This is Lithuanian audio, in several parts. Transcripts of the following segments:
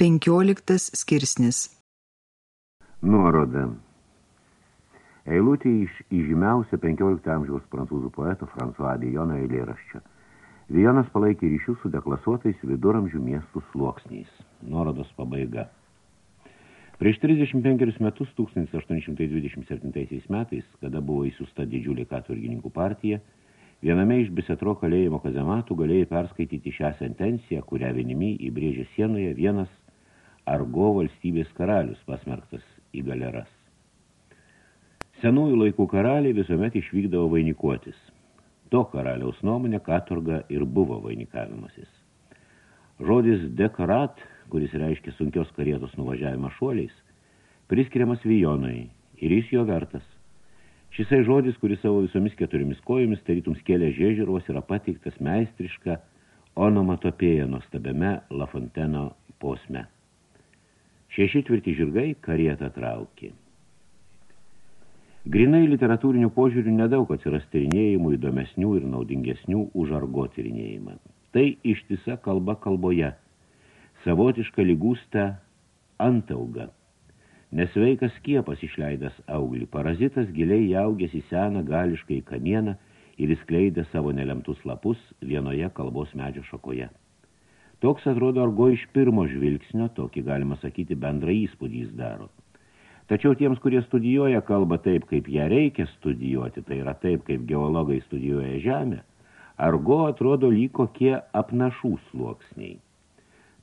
15 skirsnis Nuoroda Eilutė iš įžymiausio 15 amžiaus prancūzų poeto François Dijono eilėraščio. Dijonas palaikė ryšius su deklasuotais viduramžių miestų sluoksniais. Nuorodos pabaiga. Prieš 35 metus, 1827 metais, kada buvo įsiusta didžiulė katvirgininkų partija, Viename iš Bisetro kalėjimo kazematų galėjai perskaityti šią sentenciją, kurią vienimi įbrėžė sienoje vienas argo valstybės karalius pasmerktas į galeras. Senųjų laikų karaliai visuomet išvykdavo vainikuotis. To karaliaus nuomonė katurga ir buvo vainikavimasis. Žodis dekorat, kuris reiškia sunkios karietos nuvažiavimą šuoliais, priskiriamas Vijonui ir jis jo vertas – Šisai žodis, kuris savo visomis keturiomis kojomis, tarytum skėlė žiežiros, yra pateiktas meistriška onomatopėja nuostabiame Lafonteno posme. Šeši tvirti žirgai karietą traukė. Grinai literatūrinių požiūrių nedaug atsiras tyrinėjimų įdomesnių ir naudingesnių už argo tyrinėjimą. Tai ištisa kalba kalboje, savotiška lygūsta antauga – Nesveikas skiepas išleidęs auglį, parazitas giliai jaugės į seną gališką į kamieną ir įskleidė savo nelemtus lapus vienoje kalbos medžio šakoje. Toks atrodo argo iš pirmo žvilgsnio, tokį galima sakyti bendrą įspūdį jis daro. Tačiau tiems, kurie studijuoja kalbą taip, kaip ją reikia studijuoti, tai yra taip, kaip geologai studijuoja žemę, argo atrodo lyg kokie apnašų sluoksniai.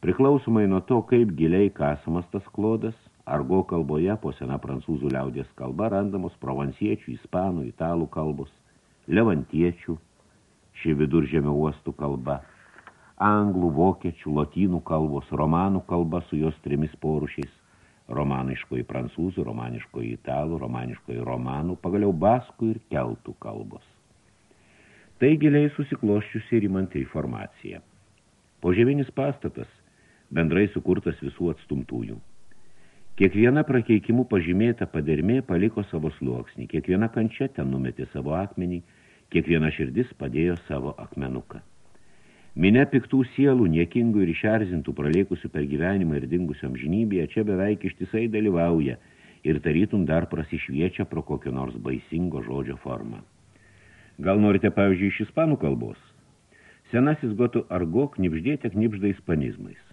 Priklausomai nuo to, kaip giliai kasamas tas klodas, Argo kalboje po sena prancūzų liaudės kalba randamos provansiečių, ispanų, italų kalbos, levantiečių, ši viduržėmio uostų kalba, anglų, vokiečių, lotynų kalbos, romanų kalba su jos trimis porušiais, romaniškoji prancūzų, romaniškoji italų, romaniškoji romanų, pagaliau baskų ir keltų kalbos. Tai giliai susikloščiusi ir įmanti informacija. Požeminis pastatas, bendrai sukurtas visų atstumtųjų. Kiekviena prakeikimų pažymėta padermė paliko savo sluoksnį, kiekviena kančia ten numetė savo akmenį, kiekviena širdis padėjo savo akmenuką. Minė piktų sielų, niekingų ir išerzintų praleikusių per gyvenimą ir dingusiom žinybėje čia beveik ištisai dalyvauja ir tarytum dar prasišviečia pro kokio nors baisingo žodžio formą. Gal norite, pavyzdžiui, iš ispanų kalbos? Senasis gotų argo knipždėte knipžda ispanizmais.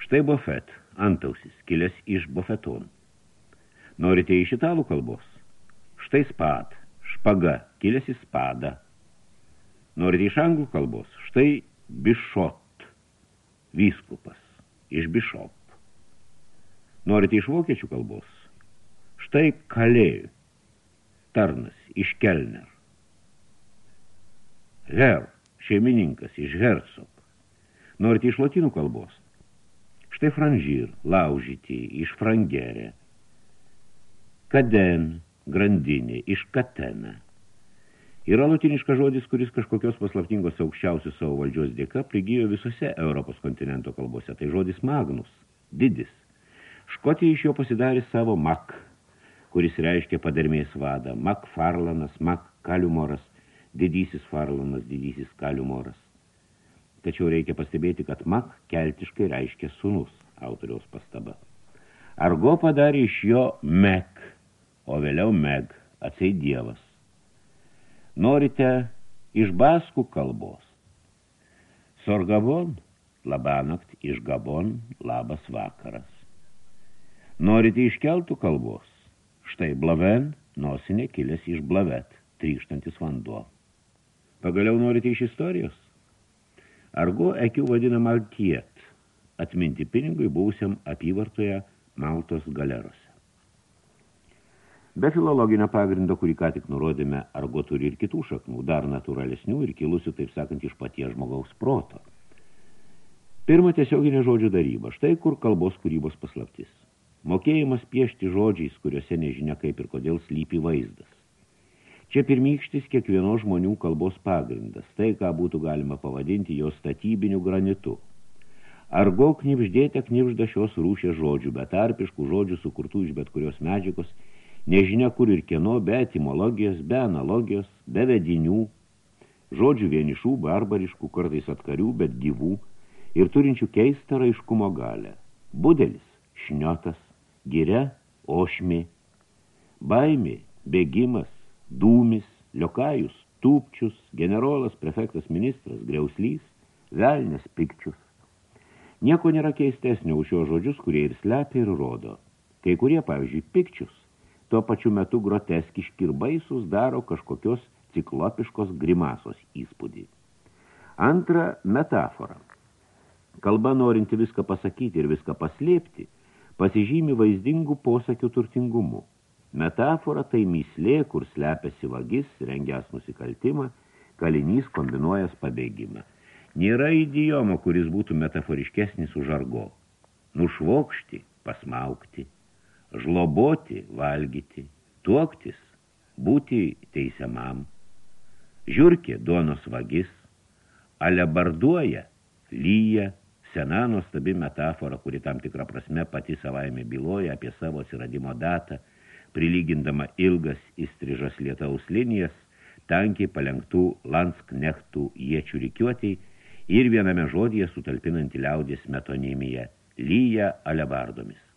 Štai bofet, antausis, kilęs iš bofeton. Norite iš italų kalbos? Štai spad, špaga, kilęs iš spada. Norite iš anglų kalbos? Štai bišot, vyskupas, iš bišop. Norite iš vokiečių kalbos? Štai kalėjų, tarnas, iš kelner. Her, šeimininkas, iš hersok. Norite iš latinų kalbos? Štai franžyr, laužyti, iš frangerė. Kaden, grandinė, iš katena. Yra latiniškas žodis, kuris kažkokios paslaptingos aukščiausios savo valdžios dėka prigijo visose Europos kontinento kalbose. Tai žodis magnus, didis. Škotija iš jo pasidarė savo mak, kuris reiškia padarmės vadą. Mak farlanas, mak kaliumoras, didysis farlanas, didysis kaliumoras. Tačiau reikia pastebėti, kad mak keltiškai reiškia sunus, autoriaus pastaba. Argo padarė iš jo mek, o vėliau meg, atsei dievas. Norite iš baskų kalbos. Sorgavon, labanakt, iš gabon, labas vakaras. Norite iš keltų kalbos. Štai blaven, nosinė kilęs iš blavet, trykštantis vanduo. Pagaliau norite iš istorijos? Argo ekių vadinama tiet, atminti pinigui buvusiam apyvartoje Maltos galerose. Be filologinio pagrindo, kurį ką tik nurodėme, argo turi ir kitų šaknų, dar natūralesnių ir kilusių, taip sakant, iš paties žmogaus proto. Pirma tiesioginė žodžių daryba, štai kur kalbos kūrybos paslaptis. Mokėjimas piešti žodžiais, kuriuose nežinia kaip ir kodėl slypi vaizdas. Čia pirmykštis kiekvieno žmonių kalbos pagrindas, tai, ką būtų galima pavadinti jo statybiniu granitu. Argo knipždėte knipžda šios rūšės žodžių, betarpiškų žodžių sukurtų iš bet kurios medžiagos, nežinia kur ir kieno, be etimologijos, be analogijos, be vedinių, žodžių vienišų, barbariškų, kartais atkarių, bet gyvų ir turinčių keistą raiškumo galę. budelis, šniotas, giria, ošmė, baimė, bėgimas, dūmis, liokajus, tūpčius, generolas, prefektas ministras, griauslys, velnės pikčius. Nieko nėra keistesnio už šios žodžius, kurie ir slepia ir rodo. Kai kurie, pavyzdžiui, pikčius, tuo pačiu metu groteskiški ir baisus daro kažkokios ciklopiškos grimasos įspūdį. Antra, metafora. Kalba norinti viską pasakyti ir viską paslėpti, pasižymi vaizdingų posakių turtingumu. Metafora tai myslė, kur slepiasi vagis, rengęs nusikaltimą, kalinys kombinuojas pabėgimą. Nėra idiomo, kuris būtų metaforiškesnis už argo. Nušvokšti, pasmaukti, žloboti, valgyti, tuoktis, būti teisiamam. Žiurkė duonos vagis, alebarduoja, lyja, sena nuostabi metafora, kuri tam tikrą prasme pati savaime byloja apie savo atsiradimo datą, prilygindama ilgas įstrižas lietaus linijas, tankiai palenktų lansknechtų iečių rikiuotėjai ir viename žodyje sutalpinanti liaudės metonimiją – lyja alebardomis.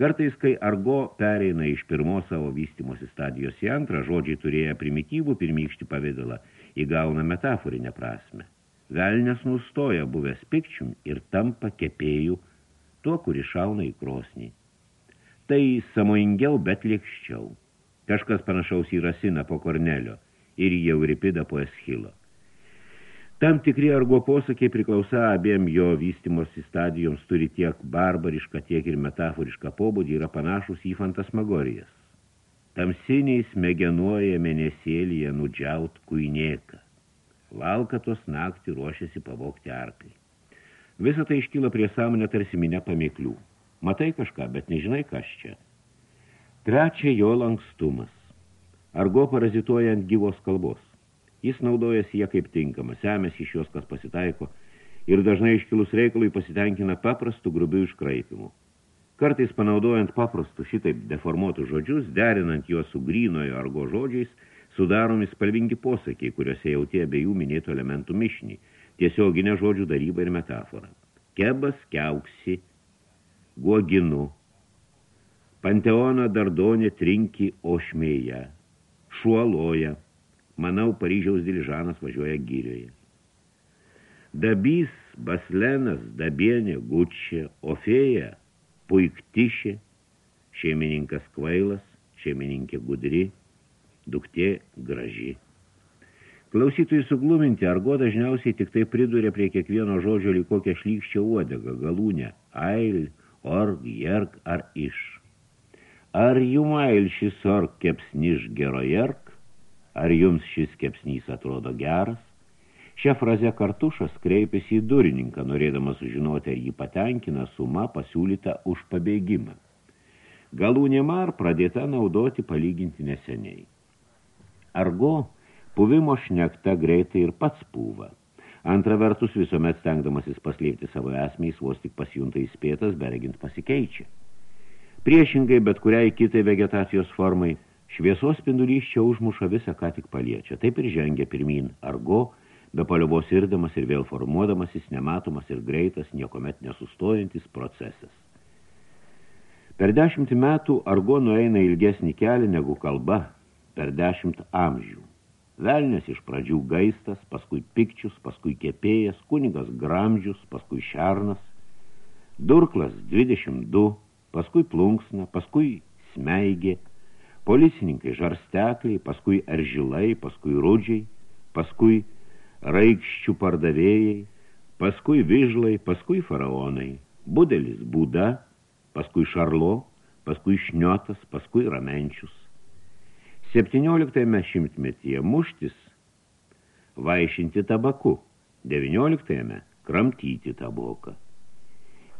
Kartais, kai argo pereina iš pirmos savo vystimosi stadijos į antrą, žodžiai turėję primityvų pirmykštį pavidalą, įgauna metaforinę prasme. Velnes nustoja buvęs pikčium ir tampa kepėjų, tuo, kuri šauna į krosnį. Tai samoingiau, bet liekščiau. Kažkas panašaus į Rasiną po Kornelio ir į Euripidą po Eschilo. Tam tikri argo posakiai priklausa abiem jo vystimosi stadijoms turi tiek barbarišką, tiek ir metaforišką pobūdį yra panašus į fantasmagorijas. Tamsiniai smegenuoja mėnesėlyje nudžiaut kuinėką. Valkatos naktį ruošiasi pavokti arklį. Visą tai iškyla prie sąmonę tarsi minę pamėklių. Matai kažką, bet nežinai kas čia. Trečia jo lankstumas. Argo parazituoja ant gyvos kalbos. Jis naudojasi ją kaip tinkama, semės iš jos, kas pasitaiko, ir dažnai iškilus reikalui pasitenkina paprastų grubių iškraipimų. Kartais panaudojant paprastų šitaip deformuotų žodžius, derinant juos su grynojo argo žodžiais, sudaromi spalvingi posakiai, kuriuose jautie abiejų minėtų elementų mišinį, tiesioginė žodžių daryba ir metafora. Kebas kiauksi, guoginu, panteoną dardonė trinki ošmėje, šuoloja, Manau, Paryžiaus diližanas važiuoja gyrioje. Dabys, Baslenas, Dabienė, Gučia, Ofėja, Puiktišė, šeimininkas kvailas, šeimininkė gudri, duktė graži. Klausytojai sugluminti, argo dažniausiai tik tai priduria prie kiekvieno žodžio lyg kokią šlykščią uodegą, galūnę, ail, org, jerk ar iš. Ar jum ail šis org kepsniš gerojerk, Ar jums šis kepsnys atrodo geras? Šią frazę kartušas kreipėsi į durininką, norėdamas sužinoti, ar jį patenkina suma pasiūlyta už pabėgimą. Galūnė mar pradėta naudoti palyginti neseniai. Argo puvimo šnekta greitai ir pats pūva. Antra vertus visuomet stengdamasis paslėpti savo esmės, vos tik pasijunta įspėtas, beregint pasikeičia. Priešingai bet kuriai kitai vegetacijos formai – Šviesos spindulys čia užmuša visą, ką tik paliečia. Taip ir žengia pirmin argo, be paliovos irdamas ir vėl formuodamasis, nematomas ir greitas, niekomet nesustojantis procesas. Per dešimt metų argo nueina ilgesnį kelią negu kalba, per dešimt amžių. Velnės iš pradžių gaistas, paskui pikčius, paskui kepėjas, kunigas gramžius, paskui šernas, durklas 22, paskui plunksna, paskui smeigė, policininkai žarstekliai, paskui eržilai, paskui rudžiai, paskui raikščių pardavėjai, paskui vižlai, paskui faraonai, budelis būda, paskui šarlo, paskui šniotas, paskui ramenčius. 17 šimtmetyje muštis vaišinti tabaku, 19 kramtyti taboką.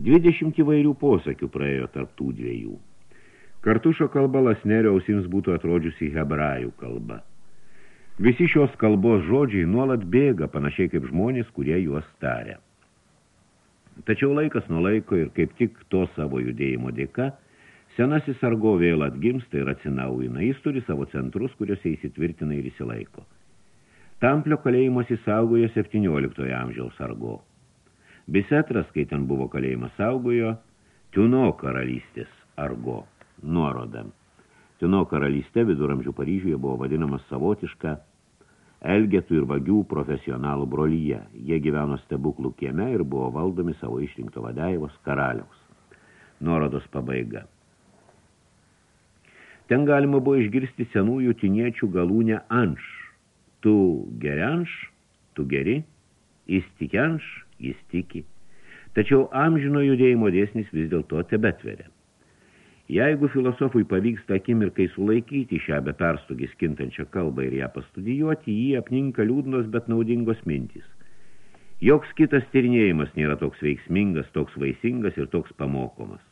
20 įvairių posakių praėjo tarp tų dviejų. Kartušo kalba lasnerio ausims būtų atrodžiusi hebrajų kalba. Visi šios kalbos žodžiai nuolat bėga, panašiai kaip žmonės, kurie juos taria. Tačiau laikas nuo laiko ir kaip tik to savo judėjimo dėka, senasis argo vėl atgimsta ir atsinaujina. Jis turi savo centrus, kuriuose įsitvirtina ir įsilaiko. Tamplio kalėjimas įsaugojo 17 amžiaus argo. Bisetras, kai ten buvo kalėjimas saugojo, Tiuno karalystės argo nuoroda. Tiuno karalystė viduramžių Paryžiuje buvo vadinamas savotiška elgetų ir vagių profesionalų brolyje. Jie gyveno stebuklų kieme ir buvo valdomi savo išrinkto vadeivos karaliaus. Nuorodos pabaiga. Ten galima buvo išgirsti senųjų tiniečių galūnę anš. Tu gerianš, tu geri, jis tikianš, jis tiki. Tačiau amžino judėjimo dėsnis vis dėlto tebetveria. Jeigu filosofui pavyksta akimirkai sulaikyti šią be perstogis kintančią kalbą ir ją pastudijuoti, jį apninka liūdnos, bet naudingos mintys. Joks kitas tyrinėjimas nėra toks veiksmingas, toks vaisingas ir toks pamokomas.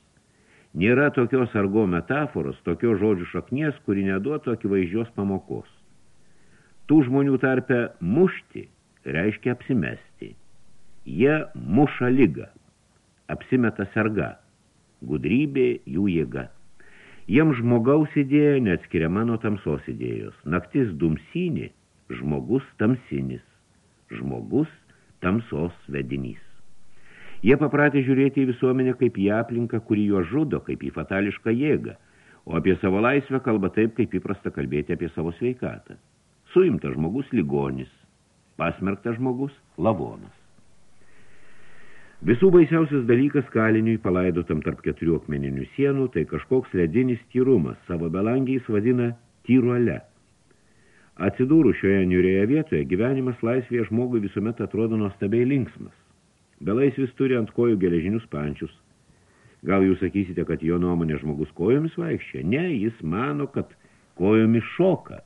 Nėra tokios argo metaforos, tokios žodžių šaknies, kuri neduotų akivaizdžios pamokos. Tų žmonių tarpe mušti reiškia apsimesti. Jie muša lygą, apsimeta serga gudrybė jų jėga. Jiems žmogaus idėja neatskiriama nuo tamsos idėjos. Naktis dumsinė, žmogus tamsinis, žmogus tamsos vedinys. Jie papratė žiūrėti į visuomenę kaip į aplinką, kuri juos žudo, kaip į fatališką jėgą, o apie savo laisvę kalba taip, kaip įprasta kalbėti apie savo sveikatą. Suimtas žmogus ligonis, pasmerktas žmogus lavonas. Visų baisiausias dalykas kaliniui palaidotam tarp keturių akmeninių sienų, tai kažkoks ledinis tyrumas, savo belangiais vadina tyruole. Atsidūrų šioje niurėje vietoje, gyvenimas laisvėje žmogui visuomet atrodo nuostabiai linksmas. Belaisvis turi ant kojų geležinius pančius. Gal jūs sakysite, kad jo nuomonė žmogus kojomis vaikščia? Ne, jis mano, kad kojomis šoka.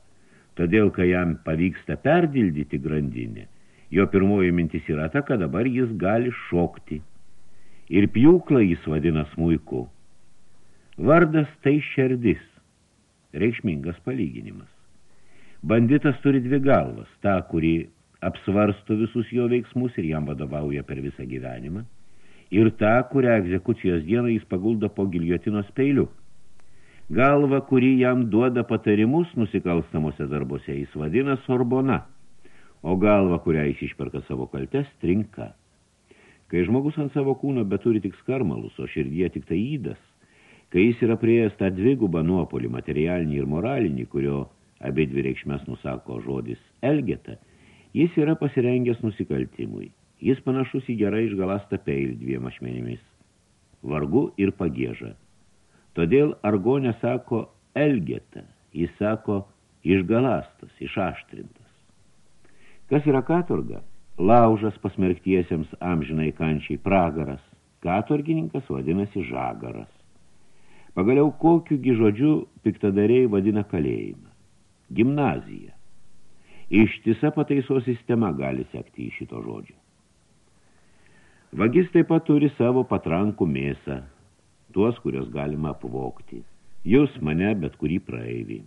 Todėl, kai jam pavyksta perdildyti grandinę, Jo pirmoji mintis yra ta, kad dabar jis gali šokti. Ir pjūklą jis vadina smuiku. Vardas tai šerdis. Reikšmingas palyginimas. Banditas turi dvi galvas. Ta, kuri apsvarsto visus jo veiksmus ir jam vadovauja per visą gyvenimą. Ir ta, kurią egzekucijos dieną jis paguldo po giljotinos peiliu. Galva, kuri jam duoda patarimus nusikalstamose darbose, jis vadina sorbona – o galva, kurią jis išperka savo kaltes, trinka. Kai žmogus ant savo kūno beturi tik skarmalus, o širdie tik tai įdas, kai jis yra prieėjęs tą dvigubą nuopolį, materialinį ir moralinį, kurio abi dvi reikšmės nusako žodis elgeta, jis yra pasirengęs nusikaltimui. Jis panašus į gerai išgalastą peilį dviem ašmenimis. Vargu ir pagėža. Todėl argo nesako elgeta, jis sako išgalastas, išaštrintas. Kas yra katorga? Laužas pasmerktiesiems amžinai kančiai pragaras. Katorgininkas vadinasi žagaras. Pagaliau kokiugi žodžiu piktadariai vadina kalėjimą. Gimnazija. Ištisa pataisos sistema gali sekti į šito žodžio. Vagis taip pat turi savo patrankų mėsą, tuos, kurios galima apvokti. Jūs mane bet kurį praeivį.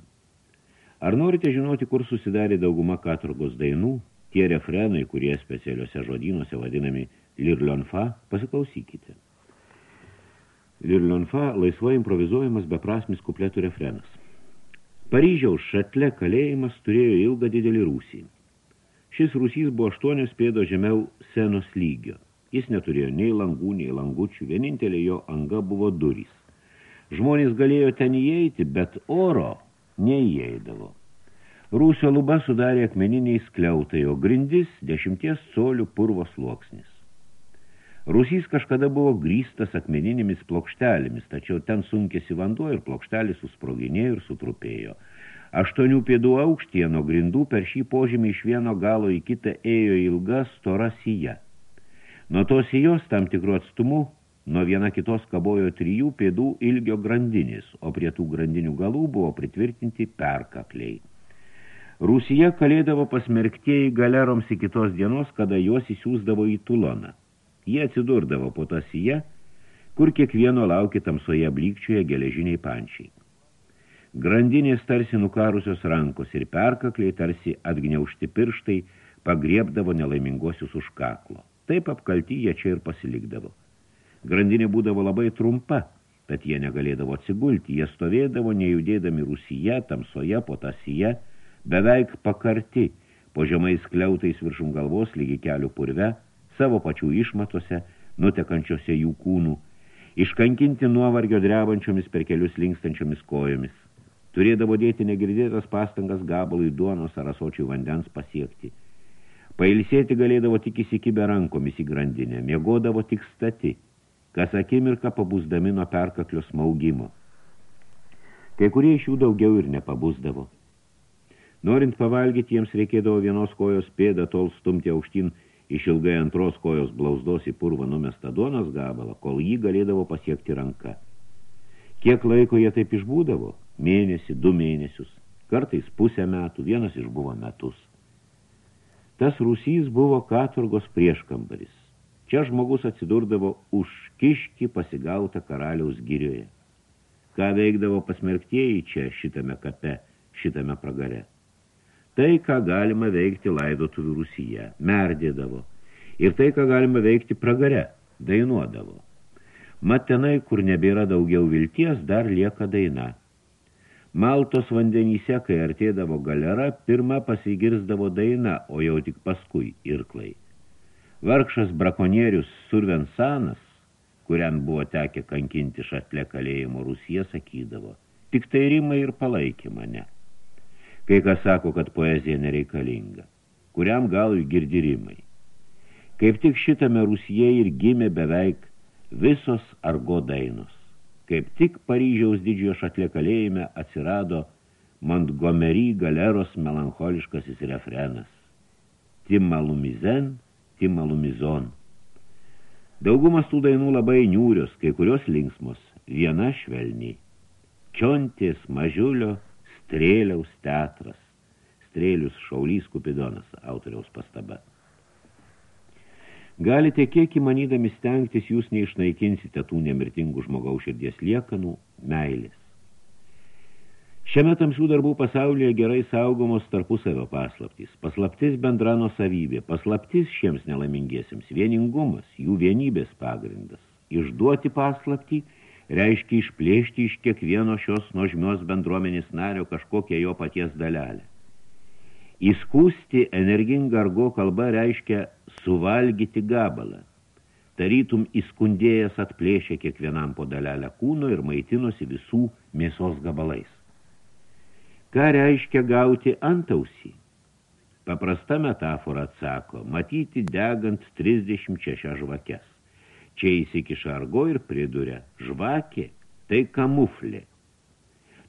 Ar norite žinoti, kur susidarė dauguma katorgos dainų? Tie refrenai, kurie specialiuose žodynuose vadinami lirlionfa, pasiklausykite. Lirlionfa laisvai improvizuojamas beprasmis kupletų refrenas. Paryžiaus šatle kalėjimas turėjo ilgą didelį rūsį. Šis rūsys buvo aštuonios pėdo žemiau senos lygio. Jis neturėjo nei langų, nei langučių, vienintelė jo anga buvo durys. Žmonės galėjo ten įeiti, bet oro neįeidavo. Rūsio luba sudarė akmeniniai skliautai, o grindis dešimties colių purvo sluoksnis. Rūsys kažkada buvo grįstas akmeninėmis plokštelėmis, tačiau ten sunkėsi vanduo ir plokštelis susproginėjo ir sutrupėjo. Aštuonių pėdų aukštyje nuo grindų per šį požymį iš vieno galo į kitą ėjo ilga stora sija. Nuo tos sijos tam tikrų atstumų nuo viena kitos kabojo trijų pėdų ilgio grandinės, o prie tų grandinių galų buvo pritvirtinti perkakliai. Rusija kalėdavo pasmerktieji galeroms iki tos dienos, kada juos įsiūsdavo į Tuloną. Jie atsidurdavo po tasyje, kur kiekvieno laukia tamsoje blykčioje geležiniai pančiai. Grandinės tarsi nukarusios rankos ir perkakliai tarsi atgniaušti pirštai pagriebdavo nelaimingosius už kaklo. Taip apkalti jie čia ir pasilikdavo. Grandinė būdavo labai trumpa, bet jie negalėdavo atsigulti. Jie stovėdavo nejudėdami Rusyje, tamsoje, po tasyje, beveik pakarti, po žemais kliautais viršum galvos lygi kelių purve, savo pačių išmatose, nutekančiose jų kūnų. iškankinti nuovargio drebančiomis per kelius linkstančiomis kojomis. Turėdavo dėti negirdėtas pastangas gabalui duonos ar asočiai vandens pasiekti. Pailsėti galėdavo tik įsikibę rankomis į grandinę, miegodavo tik stati, kas akimirką pabūsdami nuo perkaklio smaugimo. Kai kurie iš jų daugiau ir nepabūsdavo. Norint pavalgyti, jiems reikėdavo vienos kojos pėdą tol stumti aukštyn išilgai antros kojos blauzdos į purvą numestą duonos gabalą, kol jį galėdavo pasiekti ranka. Kiek laiko jie taip išbūdavo? Mėnesį, du mėnesius, kartais pusę metų, vienas išbuvo metus. Tas rūsys buvo katurgos prieškambaris. Čia žmogus atsidurdavo už kiškį pasigautą karaliaus girioje. Ką veikdavo pasmerktieji čia šitame kape, šitame pragare? Tai, ką galima veikti laidotuvių Rusyje, merdėdavo, ir tai, ką galima veikti pragare, dainuodavo. Mat tenai, kur nebėra daugiau vilties, dar lieka daina. Maltos vandenyse, kai artėdavo galera, pirma pasigirsdavo daina, o jau tik paskui irklai. Vargšas brakonierius Survensanas, kuriam buvo tekę kankinti šatle kalėjimo Rusija, sakydavo, tik tai rimai ir palaikė mane. Kai kas sako, kad poezija nereikalinga. Kuriam galui girdirimai. Kaip tik šitame Rusije ir gimė beveik visos argo dainos. Kaip tik Paryžiaus didžiojo šatlė kalėjime atsirado Montgomery galeros melancholiškasis refrenas. Timalumizen, timalumizon. Daugumas tų dainų labai niūrios, kai kurios linksmos, viena švelniai. Čiontės, mažiulio, Strėliaus teatras. Strėlius Šaulys Kupidonas, autoriaus pastaba. Galite kiek įmanydami stengtis, jūs neišnaikinsite tų nemirtingų žmogaus širdies liekanų, meilės. Šiame tamsių darbų pasaulyje gerai saugomos tarpusavio paslaptys. Paslaptis bendra savybė, paslaptis šiems nelaimingiesiems, vieningumas, jų vienybės pagrindas. Išduoti paslaptį – reiškia išplėšti iš kiekvieno šios nuožmios bendruomenės nario kažkokią jo paties dalelę. Įskūsti energingą argo kalba reiškia suvalgyti gabalą. Tarytum įskundėjęs atplėšė kiekvienam po dalelę kūno ir maitinosi visų mėsos gabalais. Ką reiškia gauti antausį? Paprasta metafora atsako, matyti degant 36 žvakes. Čia įsikiša argo ir priduria žvakė, tai kamuflė.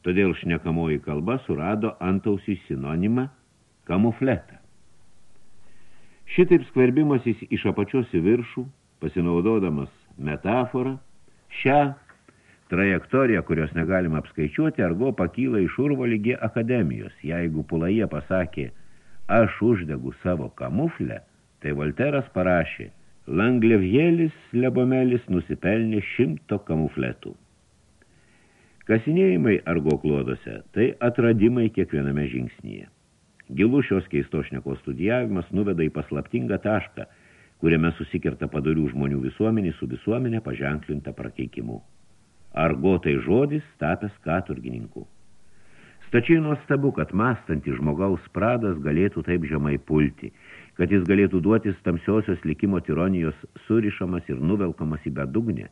Todėl šnekamoji kalba surado antausių sinonimą kamufletą. Šitaip skverbimasis iš apačios į viršų, pasinaudodamas metaforą, šią trajektoriją, kurios negalima apskaičiuoti, argo pakyla iš urvo lygi akademijos. Jeigu pulaje pasakė, aš uždegu savo kamuflę, tai Volteras parašė, Langlevjėlis lebomelis nusipelnė šimto kamufletų. Kasinėjimai argo kloduose – tai atradimai kiekviename žingsnyje. Gilų šios keistos šnekos studijavimas nuveda į paslaptingą tašką, kuriame susikirta padarių žmonių visuomenį su visuomenė paženklinta prakeikimu. Argo tai žodis tapęs katurgininku. Stačiai nuostabu, kad mąstantis žmogaus pradas galėtų taip žemai pulti – kad jis galėtų duotis tamsiosios likimo tironijos surišamas ir nuvelkamas į bedugnę,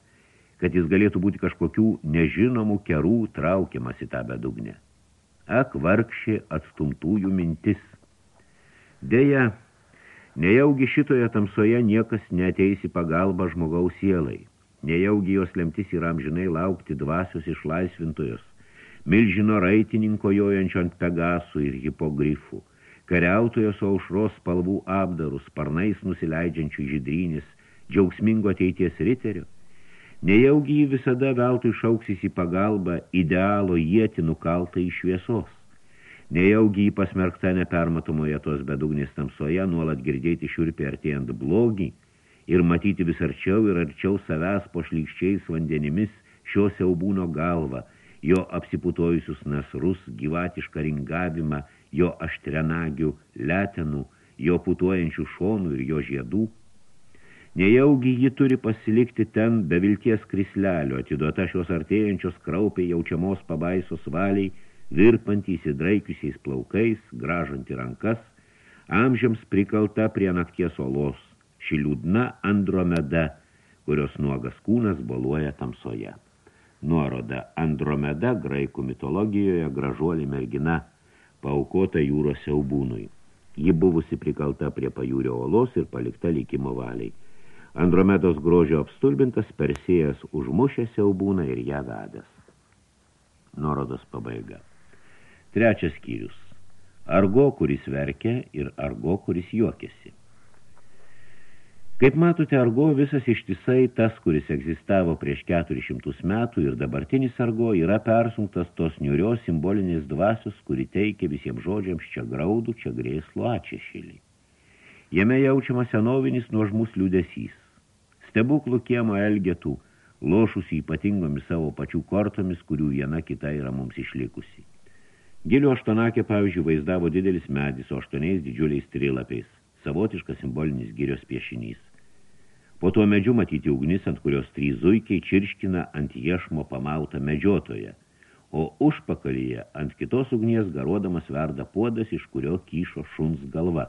kad jis galėtų būti kažkokių nežinomų kerų traukiamas į tą bedugnę. Ak, vargšė atstumtųjų mintis. Deja, nejaugi šitoje tamsoje niekas neteis į pagalbą žmogaus sielai, nejaugi jos lemtis yra amžinai laukti dvasios išlaisvintojos, milžino raitininko jojančio ant pegasų ir hipogrifų, kariautojos aušros spalvų apdarų, sparnais nusileidžiančių žydrynis, džiaugsmingo ateities riterio, nejaugi jį visada veltui šauksis į pagalbą idealo ieti nukaltą iš šviesos, nejaugi jį pasmerkta nepermatomoje tos bedugnės tamsoje nuolat girdėti šiurpį artėjant blogį ir matyti vis arčiau ir arčiau savęs po šlykščiais vandenimis šio siaubūno galvą, jo apsiputojusius nasrus, gyvatišką ringavimą, jo aštrenagių letenų, jo putuojančių šonų ir jo žiedų. Nejaugi ji turi pasilikti ten be vilties krislelio, atiduota šios artėjančios kraupiai jaučiamos pabaisos valiai, virpantys įdraikiusiais plaukais, gražanti rankas, amžiams prikalta prie nakties olos, ši liūdna Andromeda, kurios nuogas kūnas boluoja tamsoje. Nuoroda Andromeda graikų mitologijoje gražuolį mergina, paukota jūros siaubūnui. Ji buvusi prikalta prie pajūrio olos ir palikta likimo valiai. Andromedos grožio apstulbintas persėjas užmušė siaubūną ir ją vedęs. Nuorodos pabaiga. Trečias skyrius. Argo, kuris verkia ir argo, kuris juokėsi. Kaip matote, Argo visas ištisai tas, kuris egzistavo prieš 400 metų ir dabartinis Argo yra persunktas tos niurios simbolinės dvasios, kuri teikia visiems žodžiams čia graudų, čia grėslo ačiešėlį. Jame jaučiama senovinis nuožmus liūdesys. Stebuklų kiemo elgetų, lošusi ypatingomis savo pačių kortomis, kurių viena kita yra mums išlikusi. Gilio aštonakė, pavyzdžiui, vaizdavo didelis medis su aštuoniais didžiuliais trilapiais savotiškas simbolinis girios piešinys. Po tuo medžiu matyti ugnis, ant kurios trys zuikiai čirškina ant iešmo pamautą medžiotoje, o užpakalyje ant kitos ugnies garuodamas verda puodas, iš kurio kyšo šuns galva.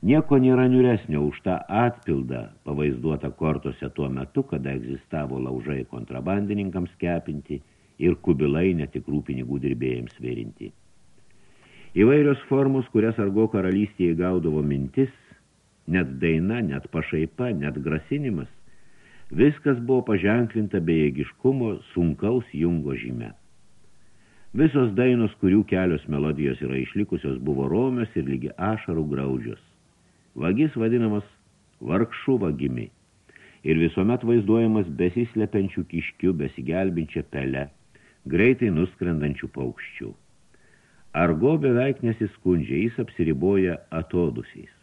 Nieko nėra niuresnio už tą atpildą, pavaizduotą kortose tuo metu, kada egzistavo laužai kontrabandininkams kepinti ir kubilai netikrų pinigų dirbėjams vėrinti. Įvairios formos, kurias argo karalystėje gaudavo mintis, net daina, net pašaipa, net grasinimas, viskas buvo paženklinta bejėgiškumo sunkaus jungo žyme. Visos dainos, kurių kelios melodijos yra išlikusios, buvo romios ir lygi ašarų graudžios. Vagis vadinamas vargšų vagimi ir visuomet vaizduojamas besislepiančių kiškių, besigelbinčią pelę, greitai nuskrendančių paukščių. Argo beveik nesiskundžia, jis apsiriboja atodusiais.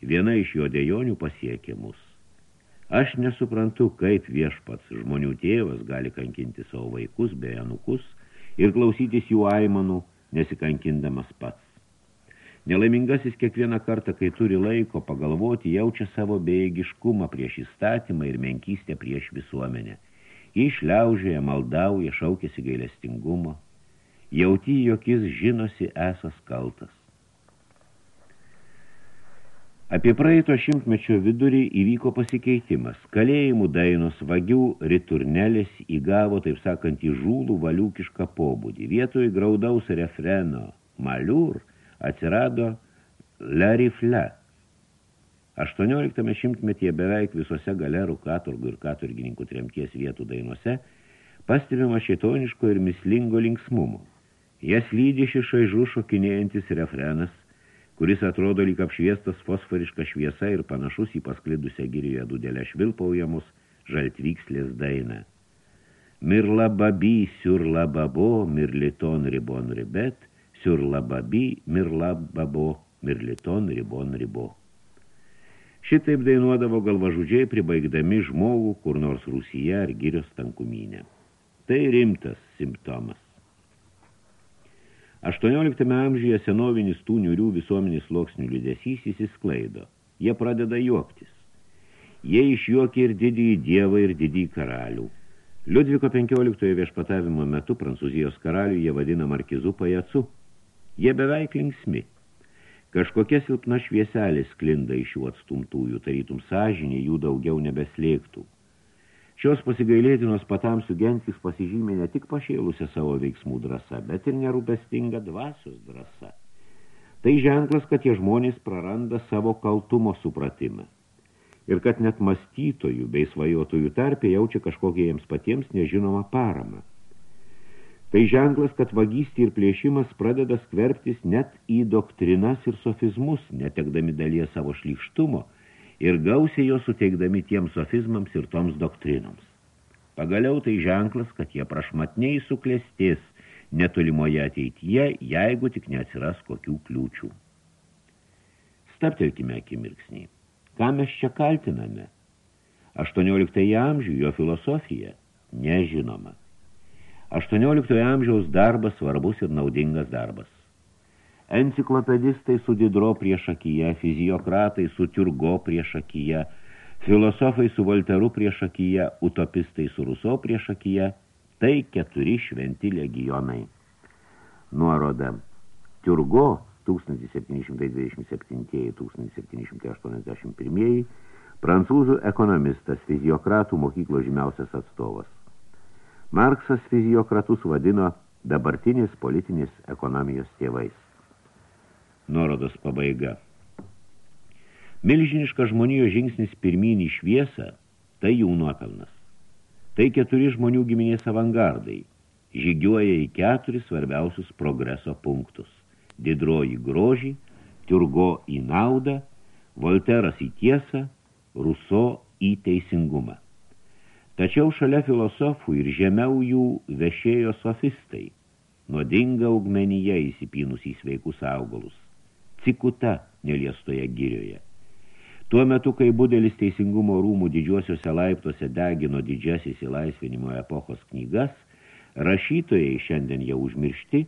Viena iš jo dėjonių pasiekė mus. Aš nesuprantu, kaip viešpats žmonių tėvas gali kankinti savo vaikus bei anukus ir klausytis jų aimanų, nesikankindamas pats. Nelaimingasis kiekvieną kartą, kai turi laiko pagalvoti, jaučia savo bejėgiškumą prieš įstatymą ir menkystę prieš visuomenę. Išliaužėje, maldauja, šaukėsi gailestingumo, jauti, jog jis žinosi esas kaltas. Apie praeito šimtmečio vidurį įvyko pasikeitimas. Kalėjimų dainos vagių riturnelės įgavo, taip sakant, įžūlų valiūkišką pobūdį. Vietoj graudaus refreno maliur atsirado larifle. 18 šimtmetyje beveik visose galerų, katurgų ir katurgininkų tremties vietų dainuose pastebima šitoniško ir mislingo linksmumo. Jas lydi šis šaižų šokinėjantis refrenas, kuris atrodo lyg apšviestas fosforiška šviesa ir panašus į pasklidusią girijoje dudelę švilpaujamus žaltvykslės dainą. Mirla babi, siurla babo, mirliton ribon ribet, siurla babi, mirla babo, mirliton ribon ribo. Šitaip dainuodavo galvažudžiai pribaigdami žmogų kur nors Rusija ar girios tankumynė. Tai rimtas simptomas. 18 amžiuje senovinis tų niurių visuomenės sluoksnių liudesys įsisklaido. Jie pradeda juoktis. Jie išjuokė ir didįjį dievą ir didįjį karalių. Liudviko 15 viešpatavimo metu prancūzijos karalių jie vadina markizu pajacu. Jie beveik linksmi. Kažkokia silpna švieselė sklinda iš jų atstumtųjų, tarytum sąžinė jų daugiau nebeslėgtų. Šios pasigailėtinos patamsių gentys pasižymė ne tik pašėlusią savo veiksmų drąsa, bet ir nerūpestinga dvasios drąsa. Tai ženklas, kad tie žmonės praranda savo kaltumo supratimą. Ir kad net mąstytojų bei svajotojų tarpė jaučia kažkokie jiems patiems nežinoma parama. Tai ženklas, kad vagystė ir plėšimas pradeda skverbtis net į doktrinas ir sofizmus, netekdami dalies savo šlykštumo – ir gausiai jo suteikdami tiems sofizmams ir toms doktrinoms. Pagaliau tai ženklas, kad jie prašmatniai suklestės netolimoje ateityje, jeigu tik neatsiras kokių kliūčių. Staptelkime akimirksnį. Ką mes čia kaltiname? 18 amžių jo filosofija nežinoma. 18 amžiaus darbas svarbus ir naudingas darbas. Enciklopedistai su Didro prieš akiją, fiziokratai su Turgo prieš akiją, filosofai su Volteru prieš akiją, utopistai su Ruso prieš akiją, tai keturi šventi legionai. Nuoroda. Turgo 1727-1781 Prancūzų ekonomistas, fiziokratų mokyklos žymiausias atstovas. Marksas fiziokratus vadino dabartinės politinės ekonomijos tėvais. Nuorodos pabaiga. Milžiniškas žmonijos žingsnis pirmyn į šviesą – tai jų nuopelnas. Tai keturi žmonių giminės avangardai žygiuoja į keturis svarbiausius progreso punktus. Didroji grožį, Turgo į naudą, Volteras į tiesą, Ruso į teisingumą. Tačiau šalia filosofų ir žemiau jų vešėjo sofistai, nuodinga augmenyje įsipynus į sveikus augalus, cikuta neliestoje girioje. Tuo metu, kai budelis teisingumo rūmų didžiuosiuose laiptuose degino didžiasis įlaisvinimo epochos knygas, rašytojai šiandien jau užmiršti,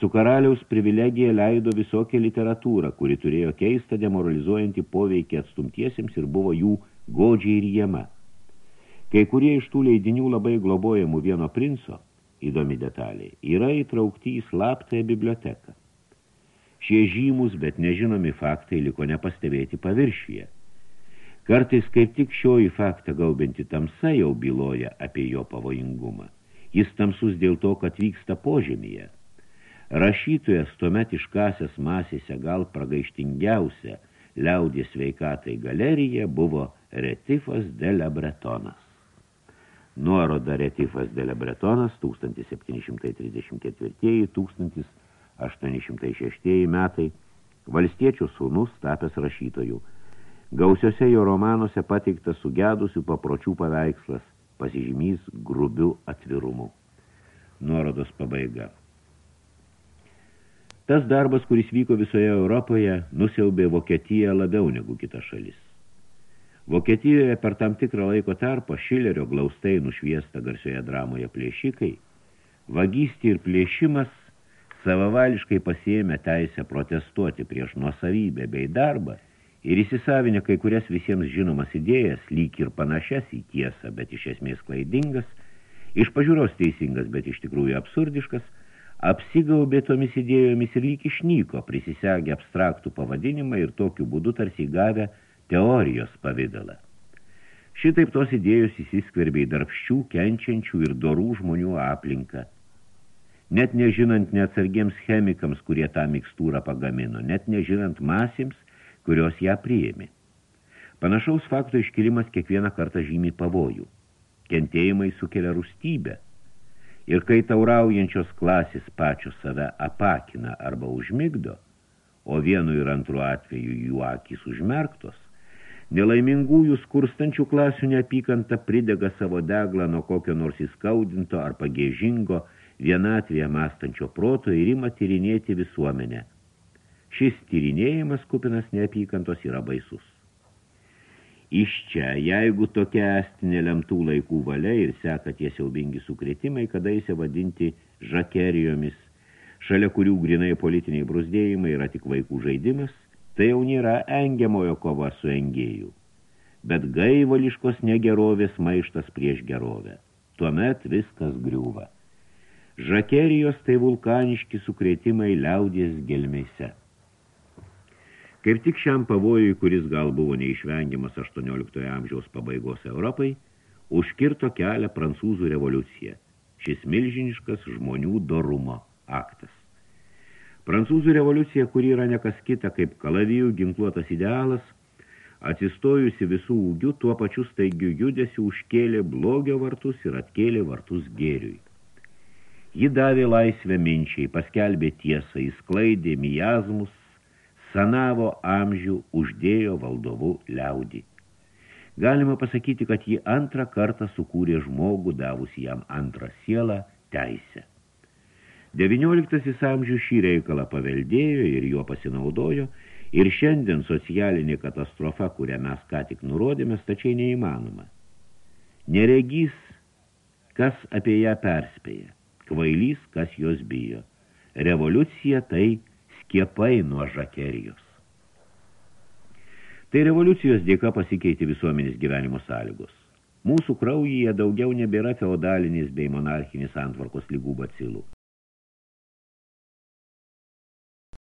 su karaliaus privilegija leido visokią literatūrą, kuri turėjo keistą demoralizuojantį poveikį atstumtiesiems ir buvo jų godžiai ir jama. Kai kurie iš tų leidinių labai globojamų vieno princo, įdomi detalė, yra įtraukti į slaptąją biblioteką. Šie žymus, bet nežinomi faktai liko nepastebėti paviršyje. Kartais kaip tik šioji faktą gaubinti tamsa jau byloja apie jo pavojingumą. Jis tamsus dėl to, kad vyksta požemyje. Rašytojas tuomet iškasęs masėse gal pragaištingiausia liaudės sveikatai galerija buvo Retifas de la Bretonas. Nuoroda Retifas de la Bretonas 1734-1806 806 metai, valstiečių sūnus tapęs rašytojų. Gausiuose jo romanuose pateiktas sugedusių papročių paveikslas, pasižymys grubių atvirumų. Nuorodos pabaiga. Tas darbas, kuris vyko visoje Europoje, nusiaubė Vokietiją labiau negu kita šalis. Vokietijoje per tam tikrą laiko tarpą Šilerio glaustai nušviesta garsioje dramoje plėšikai, vagystė ir plėšimas – savavališkai pasiėmė teisę protestuoti prieš nuosavybę bei darbą ir įsisavinę kai kurias visiems žinomas idėjas, lyg ir panašias į tiesą, bet iš esmės klaidingas, iš pažiūros teisingas, bet iš tikrųjų absurdiškas, apsigaubė tomis idėjomis ir lyg išnyko, prisisegė abstraktų pavadinimą ir tokiu būdu tarsi gavę teorijos pavidalą. Šitaip tos idėjos įsiskverbė į darbščių, kenčiančių ir dorų žmonių aplinką – net nežinant neatsargiems chemikams, kurie tą mikstūrą pagamino, net nežinant masėms, kurios ją priėmė. Panašaus fakto iškilimas kiekvieną kartą žymi pavojų. Kentėjimai sukelia rūstybę. Ir kai tauraujančios klasės pačios save apakina arba užmigdo, o vienu ir antru atveju jų akys užmerktos, nelaimingųjų skurstančių klasių neapykanta pridega savo deglą nuo kokio nors įskaudinto ar pagėžingo, vienatvėje mąstančio proto ir ima tyrinėti visuomenę. Šis tyrinėjimas kupinas neapykantos yra baisus. Iš čia, jeigu tokia esti nelemtų laikų valia ir seka tie siaubingi sukretimai, kadaise vadinti žakerijomis, šalia kurių grinai politiniai brusdėjimai yra tik vaikų žaidimas, tai jau nėra engiamojo kova su engėjų, bet gaivališkos negerovės maištas prieš gerovę. Tuomet viskas griūva. Žakerijos tai vulkaniški sukrėtimai liaudies gelmėse. Kaip tik šiam pavojui, kuris gal buvo neišvengiamas 18 amžiaus pabaigos Europai, užkirto kelią prancūzų revoliucija, šis milžiniškas žmonių dorumo aktas. Prancūzų revoliucija, kuri yra nekas kita kaip kalavijų ginkluotas idealas, atsistojusi visų ūgių, tuo pačiu staigiu judesiu užkėlė blogio vartus ir atkėlė vartus gėriui. Ji davė laisvę minčiai, paskelbė tiesą, įsklaidė miazmus, sanavo amžių, uždėjo valdovų liaudį. Galima pasakyti, kad ji antrą kartą sukūrė žmogų, davusi jam antrą sielą teisę. XIX amžius šį reikalą paveldėjo ir juo pasinaudojo, ir šiandien socialinė katastrofa, kurią mes ką tik nurodėme, stačiai neįmanoma. Neregys, kas apie ją perspėja kvailys, kas jos bijo. Revoliucija tai skiepai nuo žakerijos. Tai revoliucijos dėka pasikeitė visuomenės gyvenimo sąlygos. Mūsų kraujyje daugiau nebėra feodalinės bei monarchinės antvarkos lygų bacilų.